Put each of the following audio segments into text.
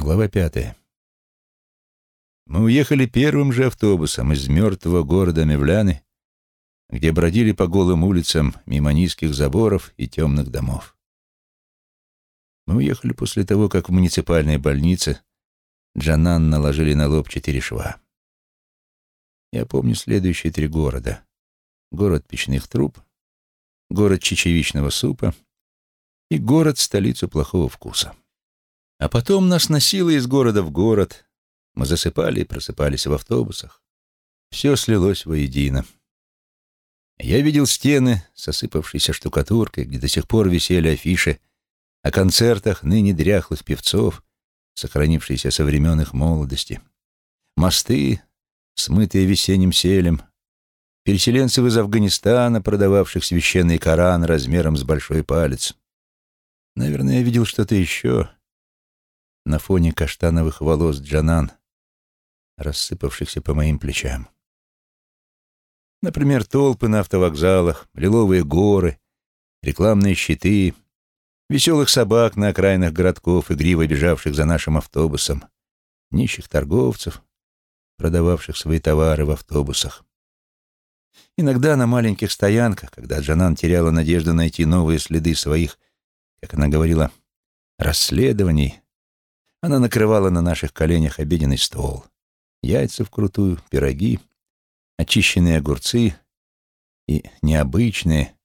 Глава пятая. Мы уехали первым же автобусом из мертвого города Мевляны, где бродили по голым улицам мимо низких заборов и темных домов. Мы уехали после того, как в муниципальной больнице Джанан наложили на лоб четыре шва. Я помню следующие три города. Город печных труб, город чечевичного супа и город-столицу плохого вкуса. А потом нас носило из города в город. Мы засыпали и просыпались в автобусах. Все слилось воедино. Я видел стены с осыпавшейся штукатуркой, где до сих пор висели афиши о концертах ныне дряхлых певцов, сохранившиеся со времен их молодости. Мосты, смытые весенним селем, переселенцев из Афганистана, продававших священный Коран размером с большой палец. Наверное, я видел что-то еще, на фоне каштановых волос Джанан, рассыпавшихся по моим плечам. Например, толпы на автовокзалах, лиловые горы, рекламные щиты, веселых собак на окраинах городков, игриво бежавших за нашим автобусом, нищих торговцев, продававших свои товары в автобусах. Иногда на маленьких стоянках, когда Джанан теряла надежду найти новые следы своих, как она говорила, расследований, она накрывала на наших коленях обеденный стол. Яйца вкрутую, пироги, очищенные огурцы и необычные,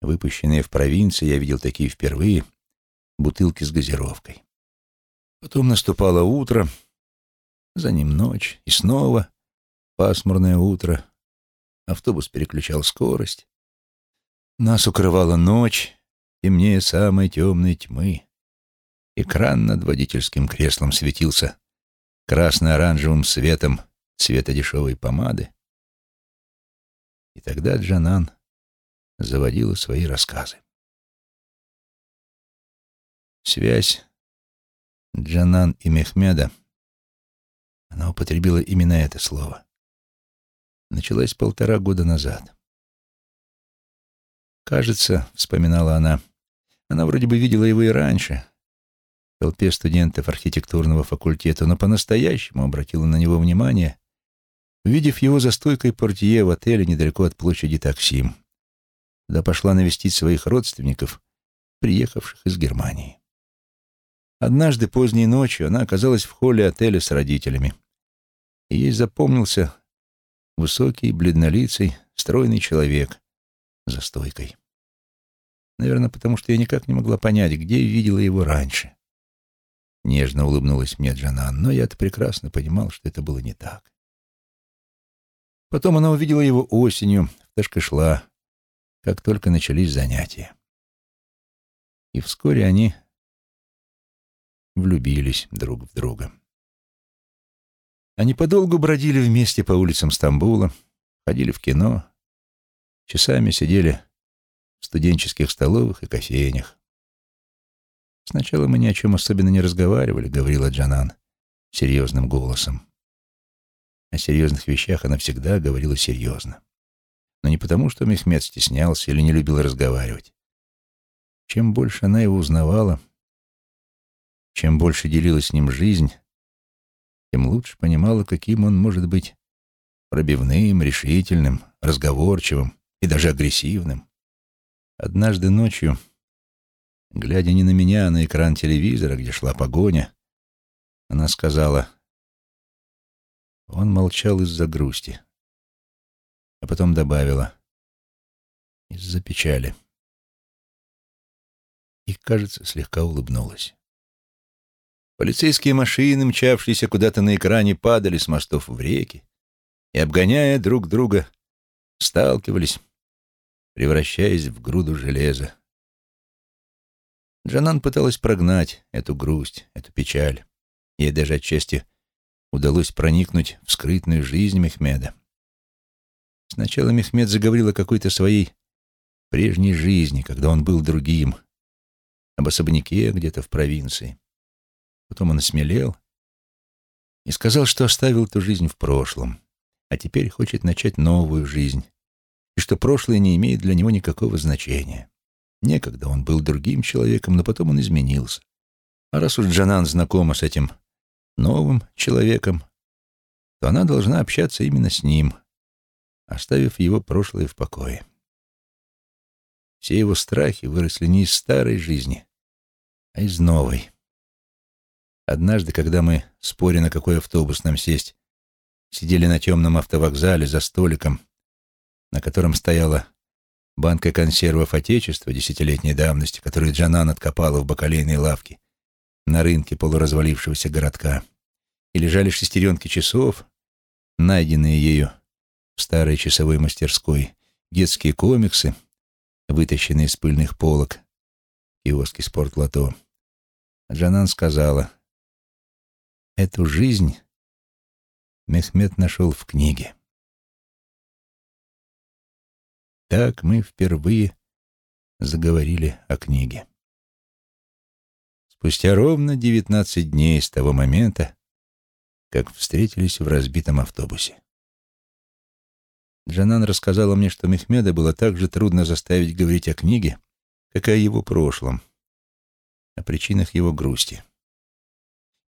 выпущенные в провинции, я видел такие впервые, бутылки с газировкой. Потом наступало утро, за ним ночь, и снова пасмурное утро. Автобус переключал скорость. Нас укрывала ночь, темнее самой темной тьмы. Экран над водительским креслом светился красно-оранжевым светом цвета дешевой помады. И тогда Джанан заводила свои рассказы. Связь Джанан и Мехмеда, она употребила именно это слово, началась полтора года назад. Кажется, вспоминала она, она вроде бы видела его и раньше, толпе студентов архитектурного факультета, но по-настоящему обратила на него внимание, увидев его за стойкой портье в отеле недалеко от площади Таксим, куда пошла навестить своих родственников, приехавших из Германии. Однажды поздней ночью она оказалась в холле отеля с родителями, и ей запомнился высокий, бледнолицый, стройный человек за стойкой. Наверное, потому что я никак не могла понять, где видела его раньше. Нежно улыбнулась мне Джанан, но я-то прекрасно понимал, что это было не так. Потом она увидела его осенью в Ташкашла, как только начались занятия. И вскоре они влюбились друг в друга. Они подолгу бродили вместе по улицам Стамбула, ходили в кино, часами сидели в студенческих столовых и кофейнях. «Сначала мы ни о чем особенно не разговаривали», — говорила Джанан серьезным голосом. О серьезных вещах она всегда говорила серьезно. Но не потому, что Мехмед стеснялся или не любил разговаривать. Чем больше она его узнавала, чем больше делила с ним жизнь, тем лучше понимала, каким он может быть пробивным, решительным, разговорчивым и даже агрессивным. Однажды ночью Глядя не на меня, а на экран телевизора, где шла погоня, она сказала, он молчал из-за грусти, а потом добавила, из-за печали. И, кажется, слегка улыбнулась. Полицейские машины, мчавшиеся куда-то на экране, падали с мостов в реки и, обгоняя друг друга, сталкивались, превращаясь в груду железа. Джанан пыталась прогнать эту грусть, эту печаль. Ей даже отчасти удалось проникнуть в скрытную жизнь Мехмеда. Сначала Мехмед заговорил о какой-то своей прежней жизни, когда он был другим, об особняке где-то в провинции. Потом он осмелел и сказал, что оставил эту жизнь в прошлом, а теперь хочет начать новую жизнь, и что прошлое не имеет для него никакого значения. Некогда он был другим человеком, но потом он изменился. А раз уж Джанан знакома с этим новым человеком, то она должна общаться именно с ним, оставив его прошлое в покое. Все его страхи выросли не из старой жизни, а из новой. Однажды, когда мы, споря на какой автобус нам сесть, сидели на темном автовокзале за столиком, на котором стояла банка консервов Отечества десятилетней давности, которую Джанан откопала в бакалейной лавке на рынке полуразвалившегося городка, и лежали шестеренки часов, найденные ею в старой часовой мастерской, детские комиксы, вытащенные из пыльных полок, киоски спортлото. Джанан сказала, «Эту жизнь Мехмед нашел в книге». Так мы впервые заговорили о книге. Спустя ровно девятнадцать дней с того момента, как встретились в разбитом автобусе. Джанан рассказала мне, что Мехмеда было так же трудно заставить говорить о книге, как и о его прошлом, о причинах его грусти.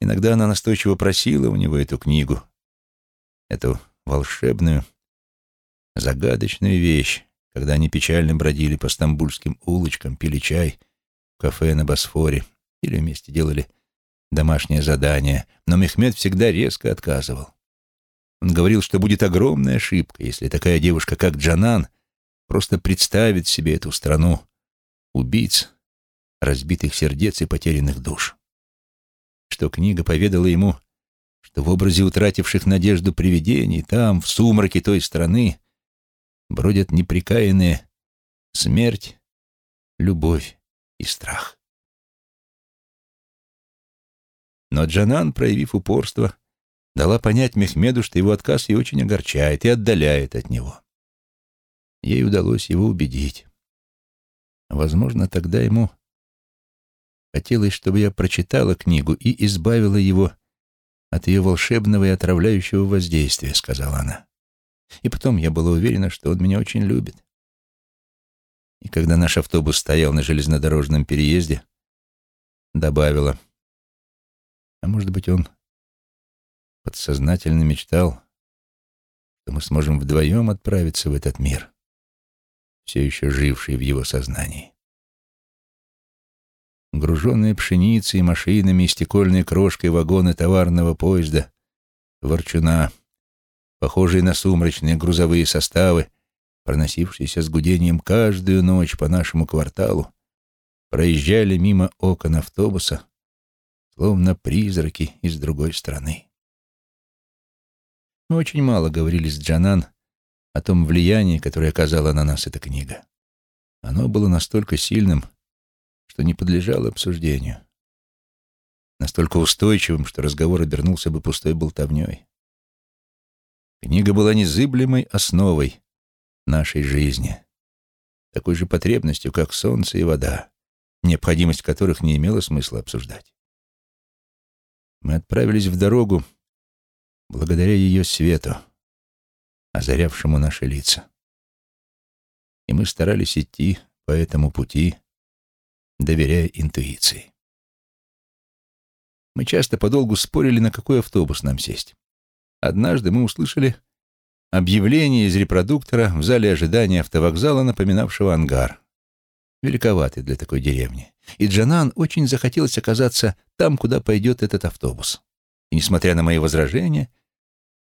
Иногда она настойчиво просила у него эту книгу, эту волшебную, загадочную вещь, когда они печально бродили по стамбульским улочкам, пили чай в кафе на Босфоре или вместе делали домашнее задание, но Мехмед всегда резко отказывал. Он говорил, что будет огромная ошибка, если такая девушка, как Джанан, просто представит себе эту страну убийц, разбитых сердец и потерянных душ. Что книга поведала ему, что в образе утративших надежду привидений там, в сумраке той страны, бродят неприкаянные смерть, любовь и страх. Но Джанан, проявив упорство, дала понять Мехмеду, что его отказ ее очень огорчает и отдаляет от него. Ей удалось его убедить. Возможно, тогда ему хотелось, чтобы я прочитала книгу и избавила его от ее волшебного и отравляющего воздействия, сказала она. И потом я была уверена, что он меня очень любит. И когда наш автобус стоял на железнодорожном переезде, добавила, а может быть, он подсознательно мечтал, что мы сможем вдвоем отправиться в этот мир, все еще живший в его сознании. Груженные пшеницей, машинами и стекольной крошкой вагоны товарного поезда, ворчуна — похожие на сумрачные грузовые составы, проносившиеся с гудением каждую ночь по нашему кварталу, проезжали мимо окон автобуса, словно призраки из другой страны. Мы очень мало говорили с Джанан о том влиянии, которое оказала на нас эта книга. Оно было настолько сильным, что не подлежало обсуждению, настолько устойчивым, что разговор обернулся бы пустой болтовней. Книга была незыблемой основой нашей жизни, такой же потребностью, как солнце и вода, необходимость которых не имело смысла обсуждать. Мы отправились в дорогу благодаря ее свету, озарявшему наши лица. И мы старались идти по этому пути, доверяя интуиции. Мы часто подолгу спорили, на какой автобус нам сесть. Однажды мы услышали объявление из репродуктора в зале ожидания автовокзала, напоминавшего ангар. Великоватый для такой деревни. И Джанан очень захотелось оказаться там, куда пойдет этот автобус. И, несмотря на мои возражения,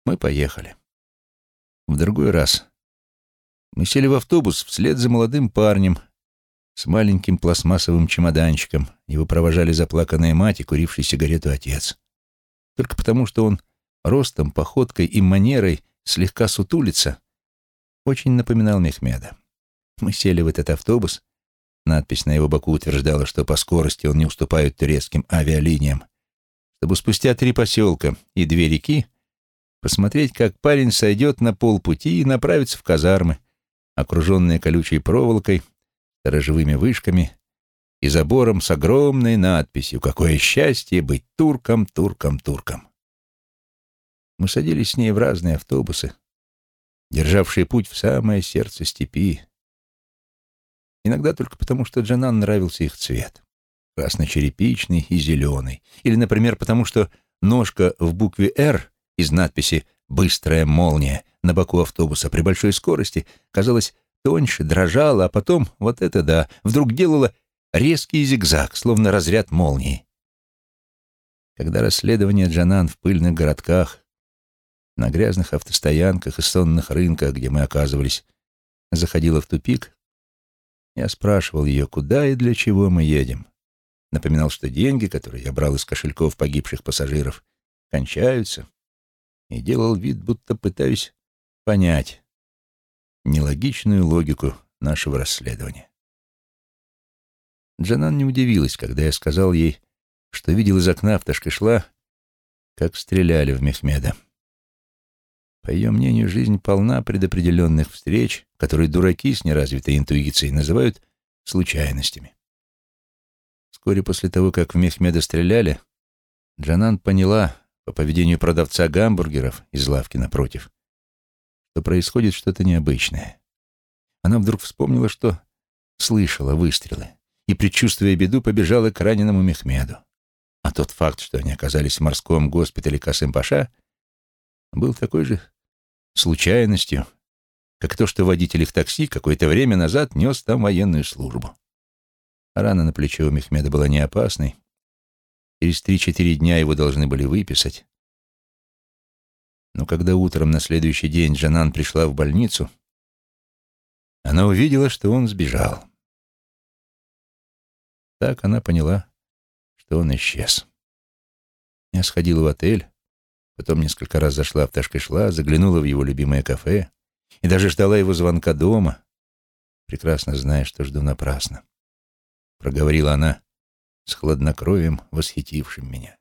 мы поехали. В другой раз мы сели в автобус вслед за молодым парнем с маленьким пластмассовым чемоданчиком. Его провожали заплаканная мать и куривший сигарету отец. Только потому, что он ростом, походкой и манерой слегка сутулиться, очень напоминал Мехмеда. Мы сели в этот автобус, надпись на его боку утверждала, что по скорости он не уступает турецким авиалиниям, чтобы спустя три поселка и две реки посмотреть, как парень сойдет на полпути и направится в казармы, окруженные колючей проволокой, сторожевыми вышками и забором с огромной надписью «Какое счастье быть турком, турком, турком». Мы садились с ней в разные автобусы, державшие путь в самое сердце степи. Иногда только потому, что Джанан нравился их цвет. Красно-черепичный и зеленый. Или, например, потому что ножка в букве «Р» из надписи «Быстрая молния» на боку автобуса при большой скорости казалась тоньше, дрожала, а потом, вот это да, вдруг делала резкий зигзаг, словно разряд молнии. Когда расследование Джанан в пыльных городках, на грязных автостоянках и сонных рынках, где мы оказывались, заходило в тупик, я спрашивал ее, куда и для чего мы едем. Напоминал, что деньги, которые я брал из кошельков погибших пассажиров, кончаются, и делал вид, будто пытаюсь понять нелогичную логику нашего расследования. Джанан не удивилась, когда я сказал ей, что видел из окна автошкашла, как стреляли в Мехмеда. По ее мнению, жизнь полна предопределенных встреч, которые дураки с неразвитой интуицией называют случайностями. Вскоре после того, как в Мехмеда стреляли, Джанан поняла по поведению продавца гамбургеров из лавки напротив, что происходит что-то необычное. Она вдруг вспомнила, что слышала выстрелы, и, предчувствуя беду, побежала к раненому Мехмеду. А тот факт, что они оказались в морском госпитале Касым-Паша, был такой же случайностью, как то, что водитель их такси какое-то время назад нес там военную службу. Рана на плече у Мехмеда была не опасной. Через три-четыре дня его должны были выписать. Но когда утром на следующий день Джанан пришла в больницу, она увидела, что он сбежал. Так она поняла, что он исчез. Я сходила в отель, потом несколько раз зашла в Ташкашла, заглянула в его любимое кафе и даже ждала его звонка дома, прекрасно зная, что жду напрасно. Проговорила она с хладнокровием, восхитившим меня.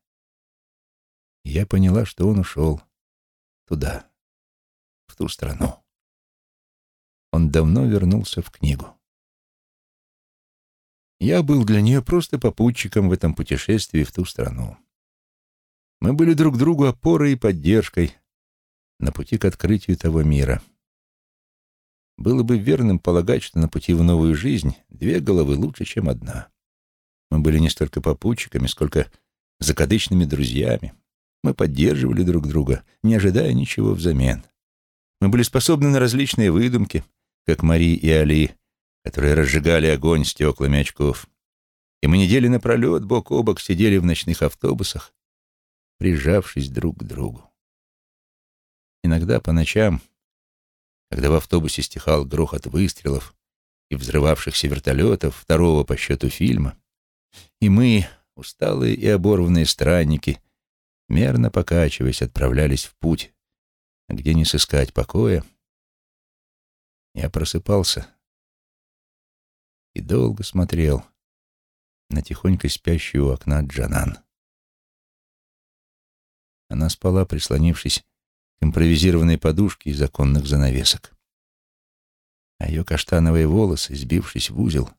я поняла, что он ушел туда, в ту страну. Он давно вернулся в книгу. Я был для нее просто попутчиком в этом путешествии в ту страну. Мы были друг другу опорой и поддержкой на пути к открытию того мира. Было бы верным полагать, что на пути в новую жизнь две головы лучше, чем одна. Мы были не столько попутчиками, сколько закадычными друзьями. Мы поддерживали друг друга, не ожидая ничего взамен. Мы были способны на различные выдумки, как Мари и Али, которые разжигали огонь стеклами очков. И мы недели напролет бок о бок сидели в ночных автобусах, прижавшись друг к другу. Иногда по ночам, когда в автобусе стихал грохот выстрелов и взрывавшихся вертолетов второго по счету фильма, и мы, усталые и оборванные странники, мерно покачиваясь, отправлялись в путь, где не сыскать покоя. Я просыпался и долго смотрел на тихонько спящую у окна Джанан. Она спала, прислонившись к импровизированной подушке из оконных занавесок. А ее каштановые волосы, сбившись в узел,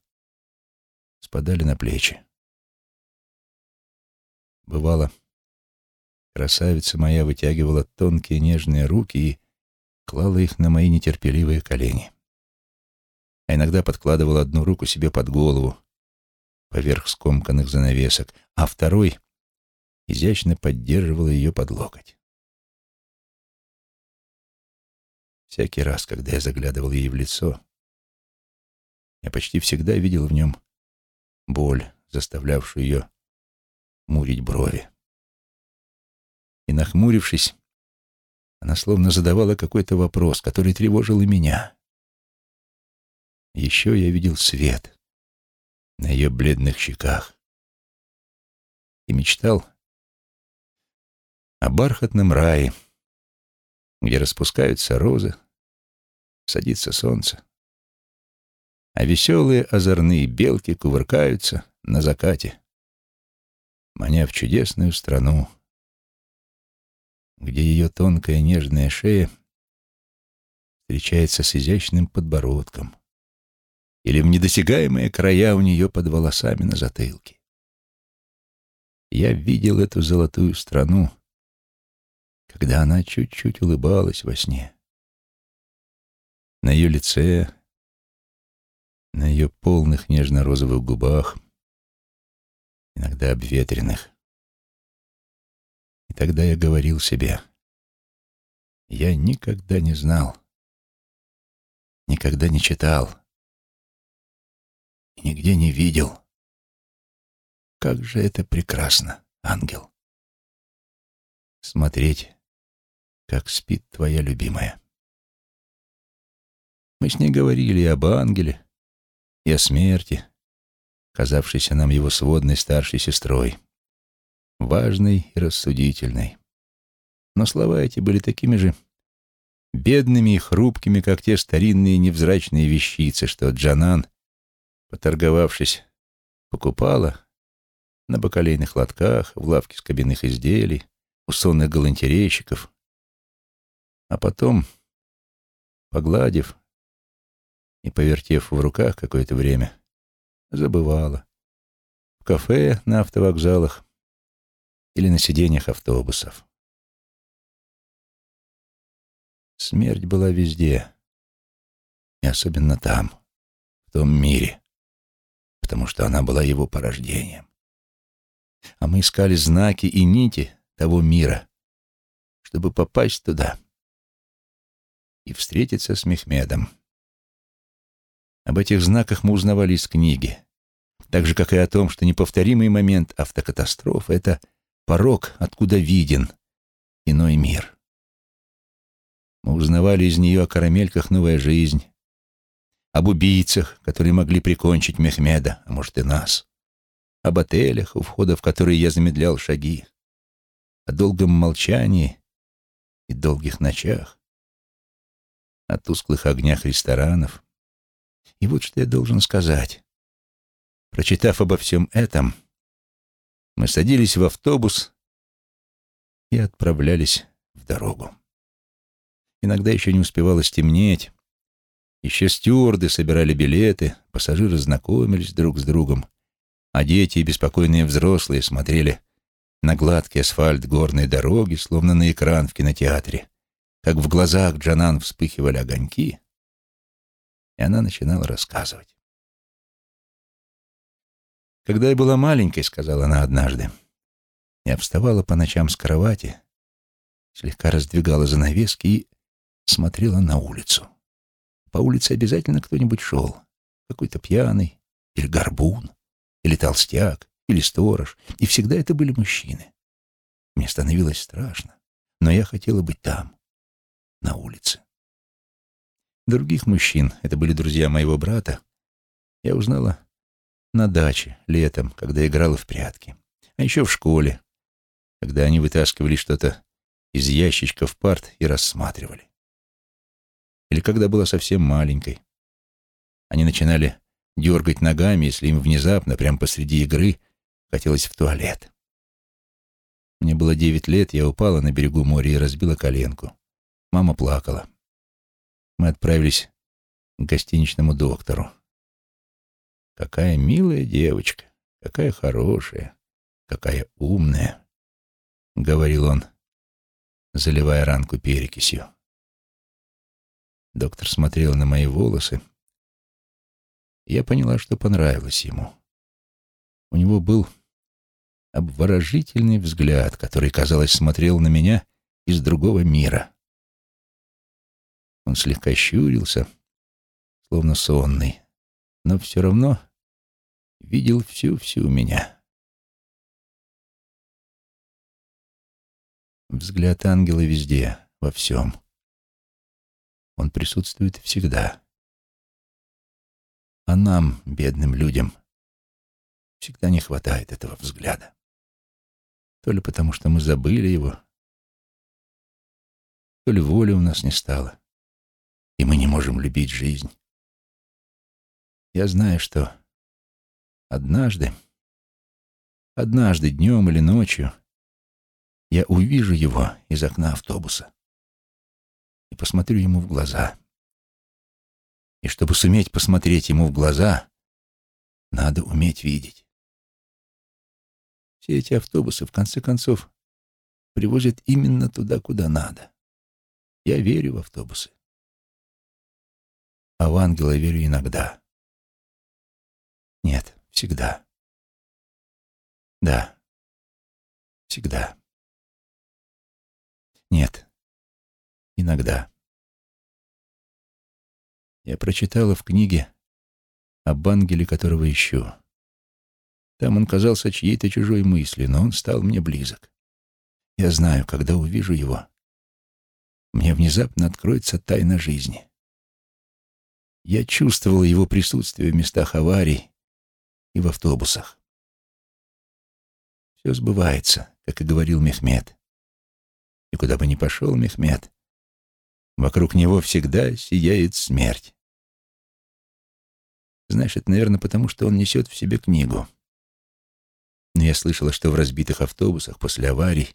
спадали на плечи. Бывало, Красавица моя вытягивала тонкие нежные руки и клала их на мои нетерпеливые колени. А иногда подкладывала одну руку себе под голову, поверх скомканных занавесок, а второй изящно поддерживала ее под локоть. Всякий раз, когда я заглядывал ей в лицо, я почти всегда видел в нем боль, заставлявшую ее мурить брови и, нахмурившись, она словно задавала какой-то вопрос, который тревожил и меня. Еще я видел свет на ее бледных щеках и мечтал о бархатном рае, где распускаются розы, садится солнце, а веселые озорные белки кувыркаются на закате, маня в чудесную страну где ее тонкая нежная шея встречается с изящным подбородком или в недосягаемые края у нее под волосами на затылке. Я видел эту золотую страну, когда она чуть-чуть улыбалась во сне. На ее лице, на ее полных нежно-розовых губах, иногда обветренных, и тогда я говорил себе, я никогда не знал, никогда не читал и нигде не видел. Как же это прекрасно, ангел. Смотреть, как спит твоя любимая. Мы с ней говорили и об ангеле, и о смерти, казавшейся нам его сводной старшей сестрой, важной и рассудительной. Но слова эти были такими же бедными и хрупкими, как те старинные невзрачные вещицы, что Джанан, поторговавшись, покупала на бакалейных лотках, в лавке скобяных изделий, у сонных галантерейщиков, а потом, погладив и повертев в руках какое-то время, забывала. В кафе, на автовокзалах или на сиденьях автобусов. Смерть была везде, и особенно там, в том мире, потому что она была его порождением. А мы искали знаки и нити того мира, чтобы попасть туда и встретиться с Мехмедом. Об этих знаках мы узнавали из книги, так же, как и о том, что неповторимый момент автокатастрофы — это порог, откуда виден иной мир. Мы узнавали из нее о карамельках «Новая жизнь», об убийцах, которые могли прикончить Мехмеда, а может и нас, об отелях, у входа в которые я замедлял шаги, о долгом молчании и долгих ночах, о тусклых огнях ресторанов. И вот что я должен сказать. Прочитав обо всем этом, мы садились в автобус и отправлялись в дорогу. Иногда еще не успевало стемнеть. Еще стюарды собирали билеты, пассажиры знакомились друг с другом, а дети и беспокойные взрослые смотрели на гладкий асфальт горной дороги, словно на экран в кинотеатре, как в глазах Джанан вспыхивали огоньки, и она начинала рассказывать. «Когда я была маленькой, — сказала она однажды, — я вставала по ночам с кровати, слегка раздвигала занавески и смотрела на улицу. По улице обязательно кто-нибудь шел. Какой-то пьяный, или горбун, или толстяк, или сторож. И всегда это были мужчины. Мне становилось страшно, но я хотела быть там, на улице. Других мужчин, это были друзья моего брата, я узнала на даче летом, когда играла в прятки. А еще в школе, когда они вытаскивали что-то из ящичков парт и рассматривали или когда была совсем маленькой. Они начинали дергать ногами, если им внезапно, прямо посреди игры, хотелось в туалет. Мне было девять лет, я упала на берегу моря и разбила коленку. Мама плакала. Мы отправились к гостиничному доктору. Какая милая девочка, какая хорошая, какая умная, — говорил он, заливая ранку перекисью. Доктор смотрел на мои волосы. Я поняла, что понравилось ему. У него был обворожительный взгляд, который, казалось, смотрел на меня из другого мира. Он слегка щурился, словно сонный, но все равно видел всю-всю меня. Взгляд ангела везде, во всем. Он присутствует всегда. А нам, бедным людям, всегда не хватает этого взгляда. То ли потому, что мы забыли его, то ли воли у нас не стало, и мы не можем любить жизнь. Я знаю, что однажды, однажды днем или ночью я увижу его из окна автобуса и посмотрю ему в глаза. И чтобы суметь посмотреть ему в глаза, надо уметь видеть. Все эти автобусы, в конце концов, привозят именно туда, куда надо. Я верю в автобусы. А в ангела верю иногда. Нет, всегда. Да, всегда. Нет. Иногда. Я прочитала в книге об ангеле, которого ищу. Там он казался чьей-то чужой мыслью, но он стал мне близок. Я знаю, когда увижу его, мне внезапно откроется тайна жизни. Я чувствовал его присутствие в местах аварий и в автобусах. Все сбывается, как и говорил Мехмед. И куда бы ни пошел Мехмед, вокруг него всегда сияет смерть. Это, наверное, потому что он несет в себе книгу. Но я слышала, что в разбитых автобусах после аварий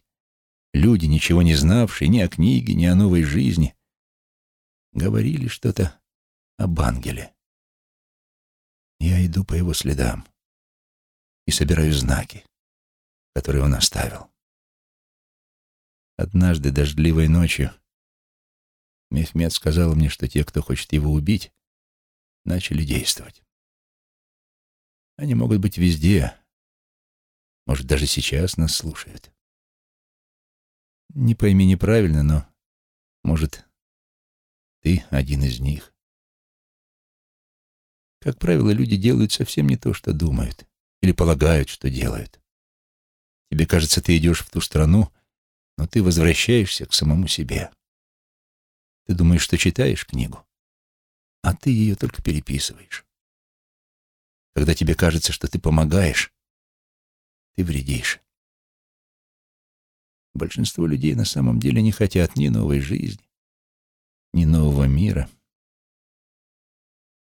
люди, ничего не знавшие ни о книге, ни о новой жизни, говорили что-то об ангеле. Я иду по его следам и собираю знаки, которые он оставил. Однажды дождливой ночью Мехмед сказал мне, что те, кто хочет его убить, начали действовать. Они могут быть везде. Может, даже сейчас нас слушают. Не пойми неправильно, но, может, ты один из них. Как правило, люди делают совсем не то, что думают или полагают, что делают. Тебе кажется, ты идешь в ту страну, но ты возвращаешься к самому себе. Ты думаешь, что читаешь книгу, а ты ее только переписываешь. Когда тебе кажется, что ты помогаешь, ты вредишь. Большинство людей на самом деле не хотят ни новой жизни, ни нового мира.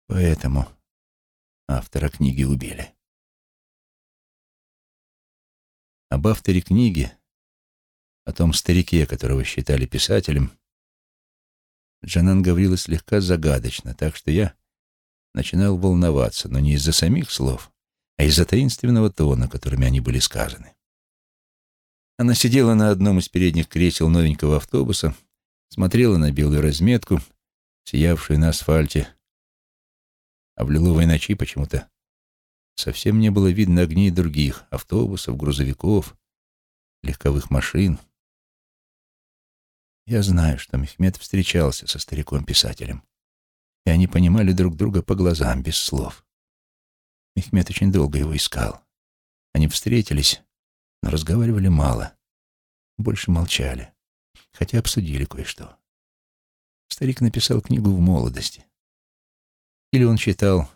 Поэтому автора книги убили. Об авторе книги, о том старике, которого считали писателем, Джанан говорила слегка загадочно, так что я начинал волноваться, но не из-за самих слов, а из-за таинственного тона, которыми они были сказаны. Она сидела на одном из передних кресел новенького автобуса, смотрела на белую разметку, сиявшую на асфальте, а в лиловой ночи почему-то совсем не было видно огней других автобусов, грузовиков, легковых машин. Я знаю, что Мехмед встречался со стариком-писателем и они понимали друг друга по глазам, без слов. Мехмед очень долго его искал. Они встретились, но разговаривали мало. Больше молчали, хотя обсудили кое-что. Старик написал книгу в молодости. Или он считал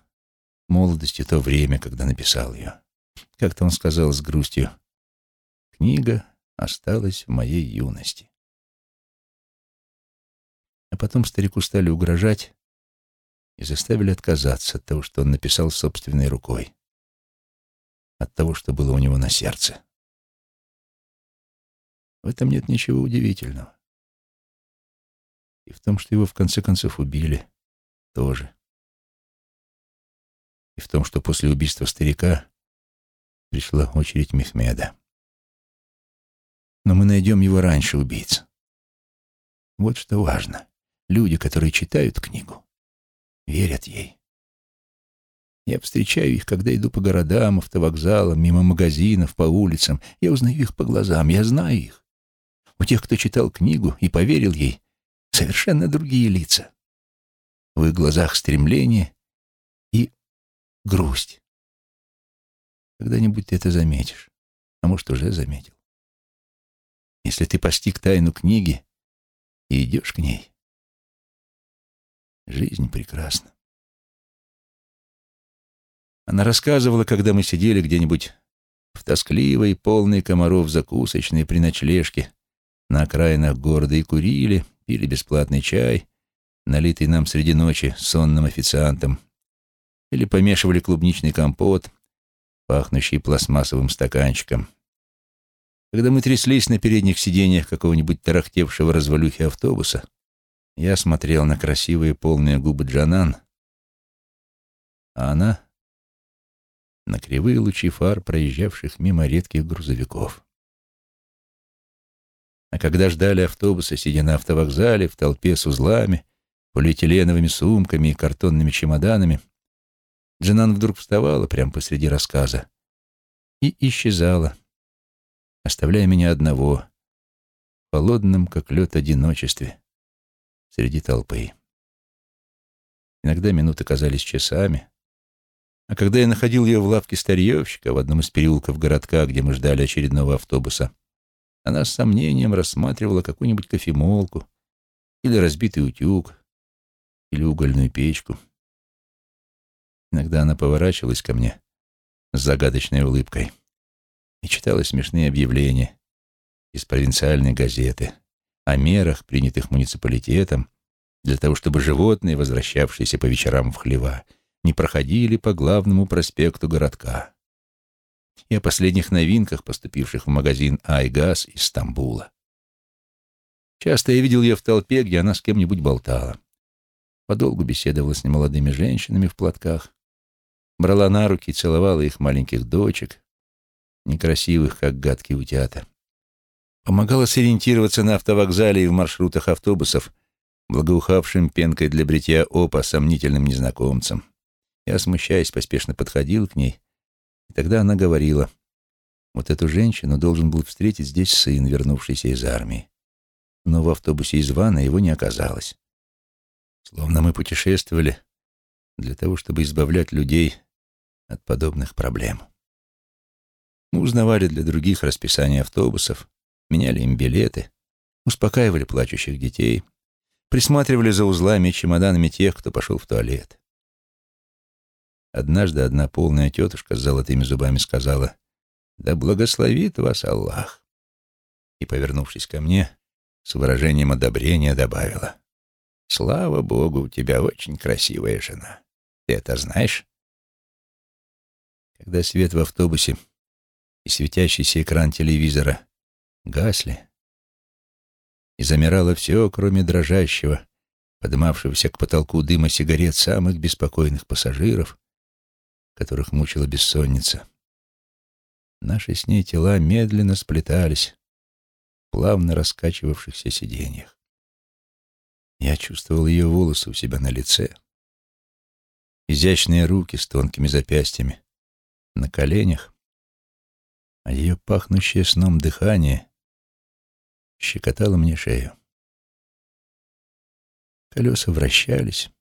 молодостью то время, когда написал ее. Как-то он сказал с грустью, «Книга осталась в моей юности». А потом старику стали угрожать, и заставили отказаться от того, что он написал собственной рукой, от того, что было у него на сердце. В этом нет ничего удивительного. И в том, что его в конце концов убили, тоже. И в том, что после убийства старика пришла очередь Мехмеда. Но мы найдем его раньше убийц. Вот что важно. Люди, которые читают книгу, верят ей. Я встречаю их, когда иду по городам, автовокзалам, мимо магазинов, по улицам. Я узнаю их по глазам, я знаю их. У тех, кто читал книгу и поверил ей, совершенно другие лица. В их глазах стремление и грусть. Когда-нибудь ты это заметишь, а может, уже заметил. Если ты постиг тайну книги и идешь к ней, Жизнь прекрасна. Она рассказывала, когда мы сидели где-нибудь в тоскливой, полной комаров закусочной при ночлежке на окраинах города и курили, пили бесплатный чай, налитый нам среди ночи сонным официантом, или помешивали клубничный компот, пахнущий пластмассовым стаканчиком. Когда мы тряслись на передних сиденьях какого-нибудь тарахтевшего развалюхи автобуса, я смотрел на красивые полные губы Джанан, а она — на кривые лучи фар, проезжавших мимо редких грузовиков. А когда ждали автобуса, сидя на автовокзале, в толпе с узлами, полиэтиленовыми сумками и картонными чемоданами, Джанан вдруг вставала прямо посреди рассказа и исчезала, оставляя меня одного, в холодном, как лед, одиночестве среди толпы. Иногда минуты казались часами, а когда я находил ее в лавке старьевщика в одном из переулков городка, где мы ждали очередного автобуса, она с сомнением рассматривала какую-нибудь кофемолку или разбитый утюг, или угольную печку. Иногда она поворачивалась ко мне с загадочной улыбкой и читала смешные объявления из провинциальной газеты о мерах, принятых муниципалитетом для того, чтобы животные, возвращавшиеся по вечерам в хлева, не проходили по главному проспекту городка, и о последних новинках, поступивших в магазин «Айгаз» из Стамбула. Часто я видел ее в толпе, где она с кем-нибудь болтала. Подолгу беседовала с немолодыми женщинами в платках, брала на руки и целовала их маленьких дочек, некрасивых, как гадкие утята. Помогала сориентироваться на автовокзале и в маршрутах автобусов, благоухавшим пенкой для бритья опа сомнительным незнакомцам. Я, смущаясь, поспешно подходил к ней, и тогда она говорила, вот эту женщину должен был встретить здесь сын, вернувшийся из армии. Но в автобусе из Вана его не оказалось. Словно мы путешествовали для того, чтобы избавлять людей от подобных проблем. Мы узнавали для других расписание автобусов, меняли им билеты, успокаивали плачущих детей, присматривали за узлами и чемоданами тех, кто пошел в туалет. Однажды одна полная тетушка с золотыми зубами сказала «Да благословит вас Аллах!» и, повернувшись ко мне, с выражением одобрения добавила «Слава Богу, у тебя очень красивая жена. Ты это знаешь?» Когда свет в автобусе и светящийся экран телевизора гасли, и замирало все, кроме дрожащего, подымавшегося к потолку дыма сигарет самых беспокойных пассажиров, которых мучила бессонница. Наши с ней тела медленно сплетались в плавно раскачивавшихся сиденьях. Я чувствовал ее волосы у себя на лице, изящные руки с тонкими запястьями на коленях, а ее пахнущее сном дыхание щекотало мне шею. Колеса вращались,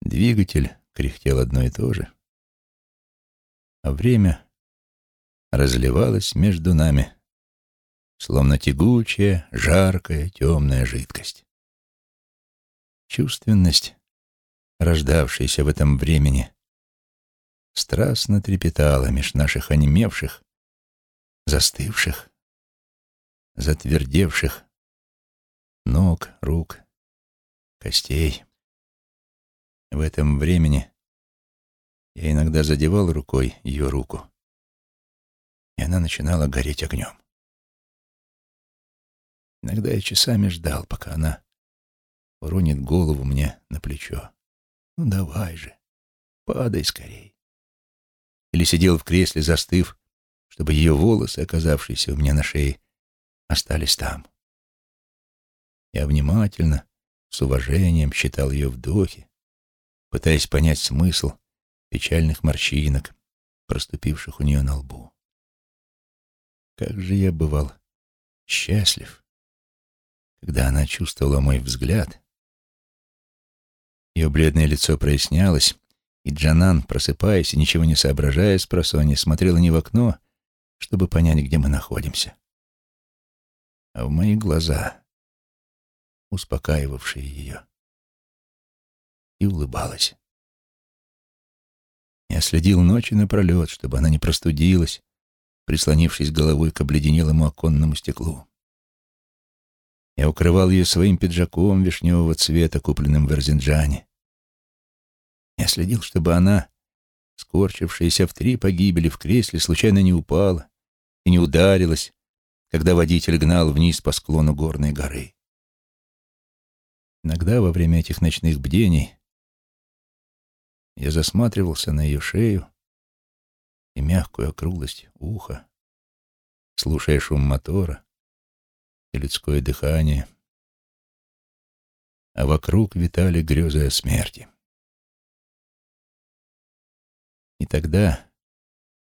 двигатель кряхтел одно и то же, а время разливалось между нами, словно тягучая, жаркая, темная жидкость. Чувственность, рождавшаяся в этом времени, страстно трепетала меж наших онемевших, застывших, затвердевших ног, рук, костей. В этом времени я иногда задевал рукой ее руку, и она начинала гореть огнем. Иногда я часами ждал, пока она уронит голову мне на плечо. «Ну давай же, падай скорей!» Или сидел в кресле, застыв, чтобы ее волосы, оказавшиеся у меня на шее, остались там. Я внимательно, с уважением считал ее вдохи, пытаясь понять смысл печальных морщинок, проступивших у нее на лбу. Как же я бывал счастлив, когда она чувствовала мой взгляд. Ее бледное лицо прояснялось, и Джанан, просыпаясь и ничего не соображая с просонья, смотрела не в окно, чтобы понять, где мы находимся, а в мои глаза, успокаивавшие ее, и улыбалась. Я следил ночи напролет, чтобы она не простудилась, прислонившись головой к обледенелому оконному стеклу. Я укрывал ее своим пиджаком вишневого цвета, купленным в Эрзинджане. Я следил, чтобы она, скорчившаяся в три погибели в кресле, случайно не упала и не ударилась, когда водитель гнал вниз по склону горной горы. Иногда во время этих ночных бдений я засматривался на ее шею и мягкую округлость уха, слушая шум мотора и людское дыхание, а вокруг витали грезы о смерти. И тогда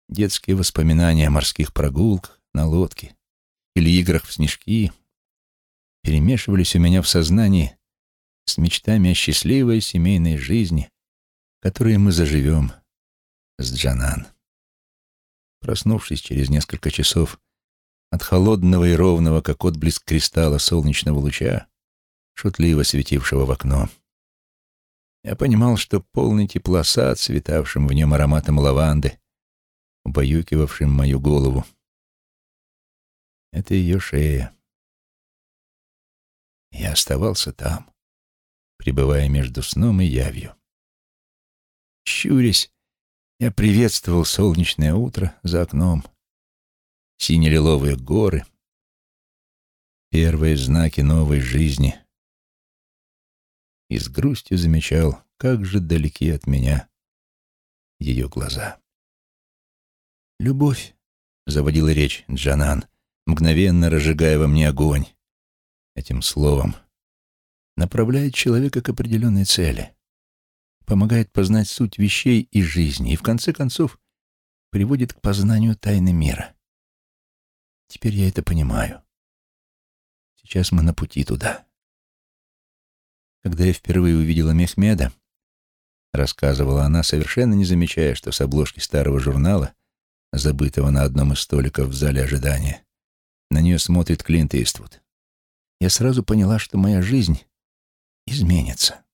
детские воспоминания о морских прогулках на лодке или играх в снежки перемешивались у меня в сознании с мечтами о счастливой семейной жизни, которой мы заживем с Джанан. Проснувшись через несколько часов от холодного и ровного, как отблеск кристалла солнечного луча, шутливо светившего в окно, я понимал, что полный тепла сад, цветавшим в нем ароматом лаванды, убаюкивавшим мою голову, это ее шея. Я оставался там, пребывая между сном и явью. Щурясь, я приветствовал солнечное утро за окном, сине-лиловые горы, первые знаки новой жизни, и с грустью замечал, как же далеки от меня ее глаза. «Любовь», — заводила речь Джанан, мгновенно разжигая во мне огонь, этим словом, направляет человека к определенной цели, помогает познать суть вещей и жизни и, в конце концов, приводит к познанию тайны мира. Теперь я это понимаю. Сейчас мы на пути туда. Когда я впервые увидела Мехмеда, рассказывала она, совершенно не замечая, что с обложки старого журнала, забытого на одном из столиков в зале ожидания, на нее смотрит Клинт Иствуд. Я сразу поняла, что моя жизнь изменится.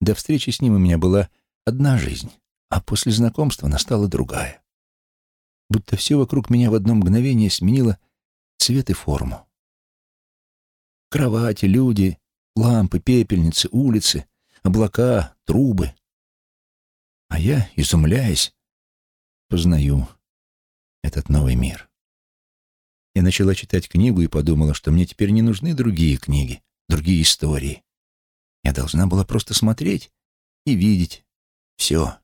До встречи с ним у меня была одна жизнь, а после знакомства настала другая. Будто все вокруг меня в одно мгновение сменило цвет и форму. Кровати, люди, лампы, пепельницы, улицы, облака, трубы. А я, изумляясь, познаю этот новый мир. Я начала читать книгу и подумала, что мне теперь не нужны другие книги, другие истории. Я должна была просто смотреть и видеть все,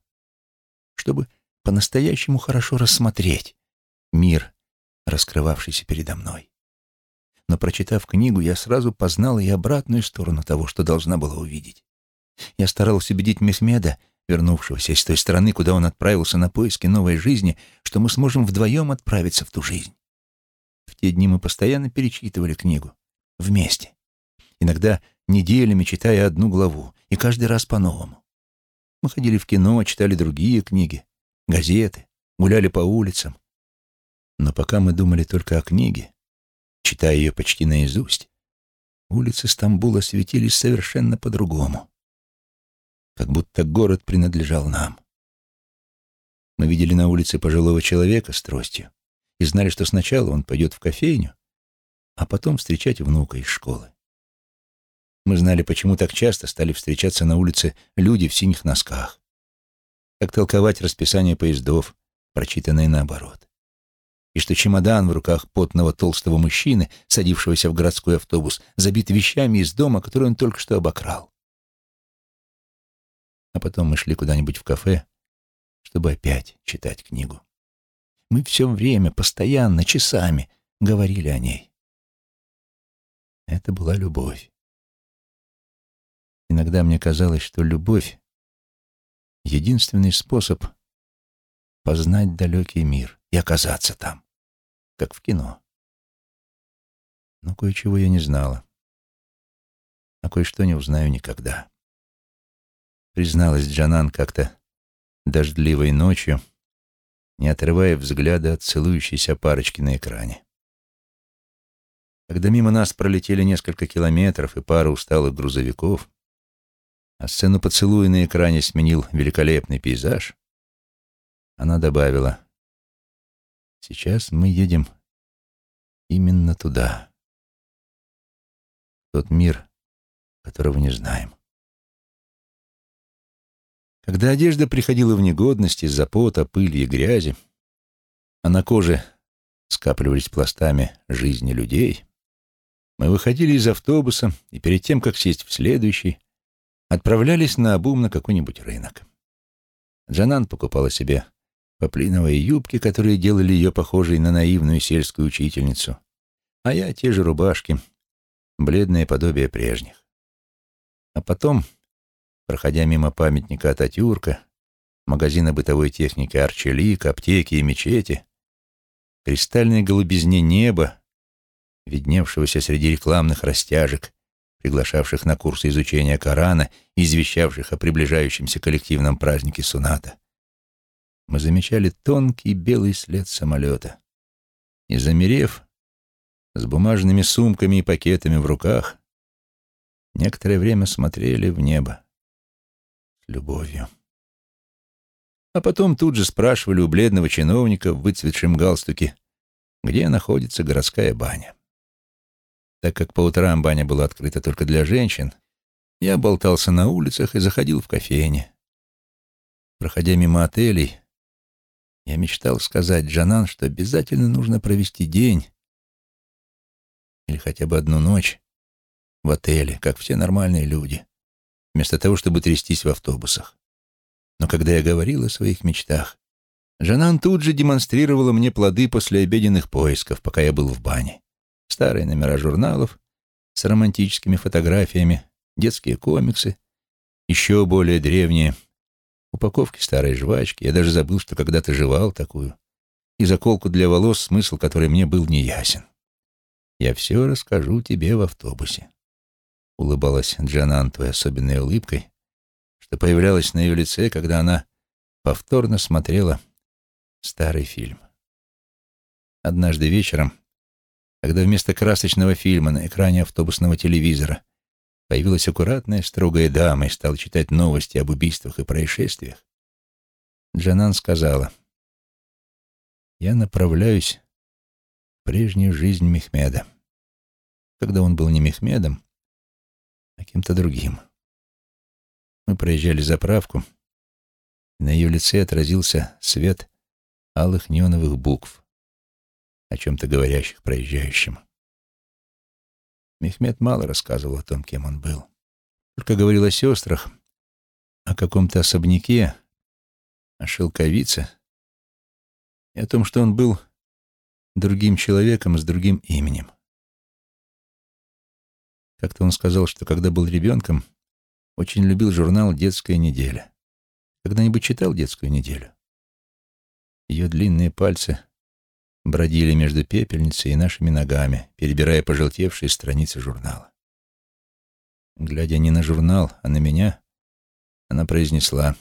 чтобы по-настоящему хорошо рассмотреть мир, раскрывавшийся передо мной. Но, прочитав книгу, я сразу познал и обратную сторону того, что должна была увидеть. Я старался убедить Мехмеда, вернувшегося из той страны, куда он отправился на поиски новой жизни, что мы сможем вдвоем отправиться в ту жизнь. Те дни мы постоянно перечитывали книгу. Вместе. Иногда неделями читая одну главу, и каждый раз по-новому. Мы ходили в кино, читали другие книги, газеты, гуляли по улицам. Но пока мы думали только о книге, читая ее почти наизусть, улицы Стамбула светились совершенно по-другому. Как будто город принадлежал нам. Мы видели на улице пожилого человека с тростью и знали, что сначала он пойдет в кофейню, а потом встречать внука из школы. Мы знали, почему так часто стали встречаться на улице люди в синих носках. Как толковать расписание поездов, прочитанные наоборот и что чемодан в руках потного толстого мужчины, садившегося в городской автобус, забит вещами из дома, который он только что обокрал. А потом мы шли куда-нибудь в кафе, чтобы опять читать книгу. Мы все время, постоянно, часами говорили о ней. Это была любовь. Иногда мне казалось, что любовь — единственный способ познать далекий мир и оказаться там, как в кино. Но кое-чего я не знала, а кое-что не узнаю никогда. Призналась Джанан как-то дождливой ночью, не отрывая взгляда от целующейся парочки на экране. Когда мимо нас пролетели несколько километров и пара усталых грузовиков, а сцену поцелуя на экране сменил великолепный пейзаж, она добавила, Сейчас мы едем именно туда. Тот мир, которого не знаем. Когда одежда приходила в негодность из-за пота, пыли и грязи, а на коже скапливались пластами жизни людей, мы выходили из автобуса и перед тем, как сесть в следующий, отправлялись на обум на какой-нибудь рынок. Джанан покупала себе поплиновые юбки, которые делали ее похожей на наивную сельскую учительницу, а я те же рубашки, бледное подобие прежних. А потом, проходя мимо памятника Ататюрка, магазина бытовой техники Арчелик, аптеки и мечети, кристальной голубизне неба видневшегося среди рекламных растяжек, приглашавших на курсы изучения Корана и извещавших о приближающемся коллективном празднике Суната, мы замечали тонкий белый след самолета. И, замерев, с бумажными сумками и пакетами в руках, некоторое время смотрели в небо любовью. А потом тут же спрашивали у бледного чиновника в выцветшем галстуке, где находится городская баня. Так как по утрам баня была открыта только для женщин, я болтался на улицах и заходил в кофейни. Проходя мимо отелей, я мечтал сказать Джанан, что обязательно нужно провести день или хотя бы одну ночь в отеле, как все нормальные люди, вместо того, чтобы трястись в автобусах. Но когда я говорил о своих мечтах, Жанан тут же демонстрировала мне плоды послеобеденных поисков, пока я был в бане. Старые номера журналов с романтическими фотографиями, детские комиксы, еще более древние, упаковки старой жвачки. Я даже забыл, что когда-то жевал такую. И заколку для волос, смысл которой мне был неясен. «Я все расскажу тебе в автобусе», — улыбалась Джанан той особенной улыбкой, что появлялась на ее лице, когда она повторно смотрела старый фильм. Однажды вечером, когда вместо красочного фильма на экране автобусного телевизора появилась аккуратная, строгая дама и стала читать новости об убийствах и происшествиях, Джанан сказала, «Я направляюсь в прежнюю жизнь Мехмеда, когда он был не Мехмедом, а кем-то другим». Мы проезжали заправку, и на ее лице отразился свет алых неоновых букв, о чем-то говорящих проезжающим. Мехмед мало рассказывал о том, кем он был. Только говорил о сестрах, о каком-то особняке, о шелковице и о том, что он был другим человеком с другим именем. Как-то он сказал, что когда был ребенком, очень любил журнал «Детская неделя». Когда-нибудь читал «Детскую неделю»? Ее длинные пальцы бродили между пепельницей и нашими ногами, перебирая пожелтевшие страницы журнала. Глядя не на журнал, а на меня, она произнесла.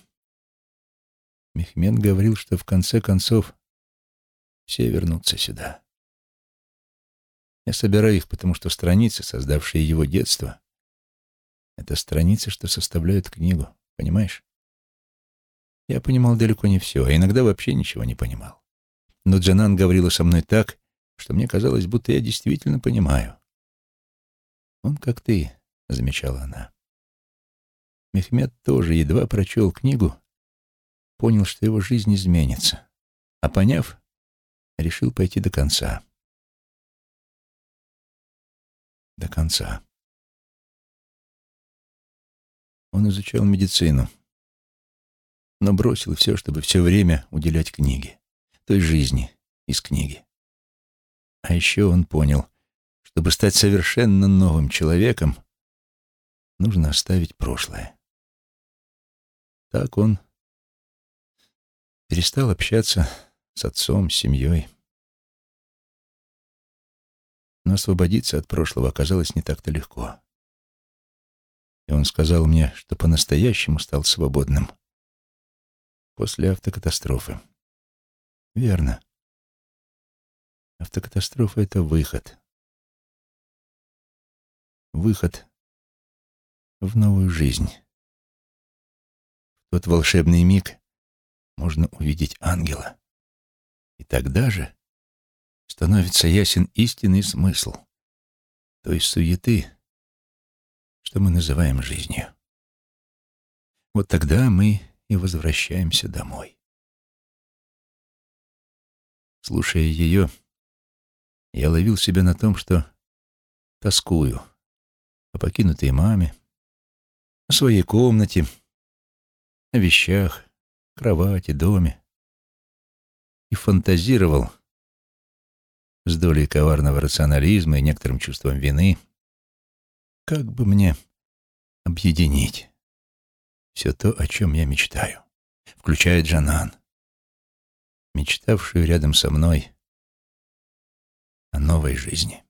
Мехмед говорил, что в конце концов все вернутся сюда. Я собираю их, потому что страницы, создавшие его детство, это страницы, что составляют книгу, понимаешь? Я понимал далеко не все, а иногда вообще ничего не понимал. Но Джанан говорила со мной так, что мне казалось, будто я действительно понимаю. «Он как ты», — замечала она. Мехмед тоже, едва прочел книгу, понял, что его жизнь изменится, а поняв, решил пойти до конца. До конца. Он изучал медицину, но бросил все, чтобы все время уделять книге, той жизни из книги. А еще он понял, чтобы стать совершенно новым человеком, нужно оставить прошлое. Так он перестал общаться с отцом, с семьей. Но освободиться от прошлого оказалось не так-то легко. И он сказал мне, что по-настоящему стал свободным после автокатастрофы. Верно. Автокатастрофа — это выход. Выход в новую жизнь. В тот волшебный миг можно увидеть ангела. И тогда же становится ясен истинный смысл той суеты, что мы называем жизнью. Вот тогда мы и возвращаемся домой. Слушая ее, я ловил себя на том, что тоскую о покинутой маме, о своей комнате, о вещах, кровати, доме. И фантазировал с долей коварного рационализма и некоторым чувством вины, как бы мне объединить все то, о чем я мечтаю, включая Джанан, мечтавшую рядом со мной о новой жизни.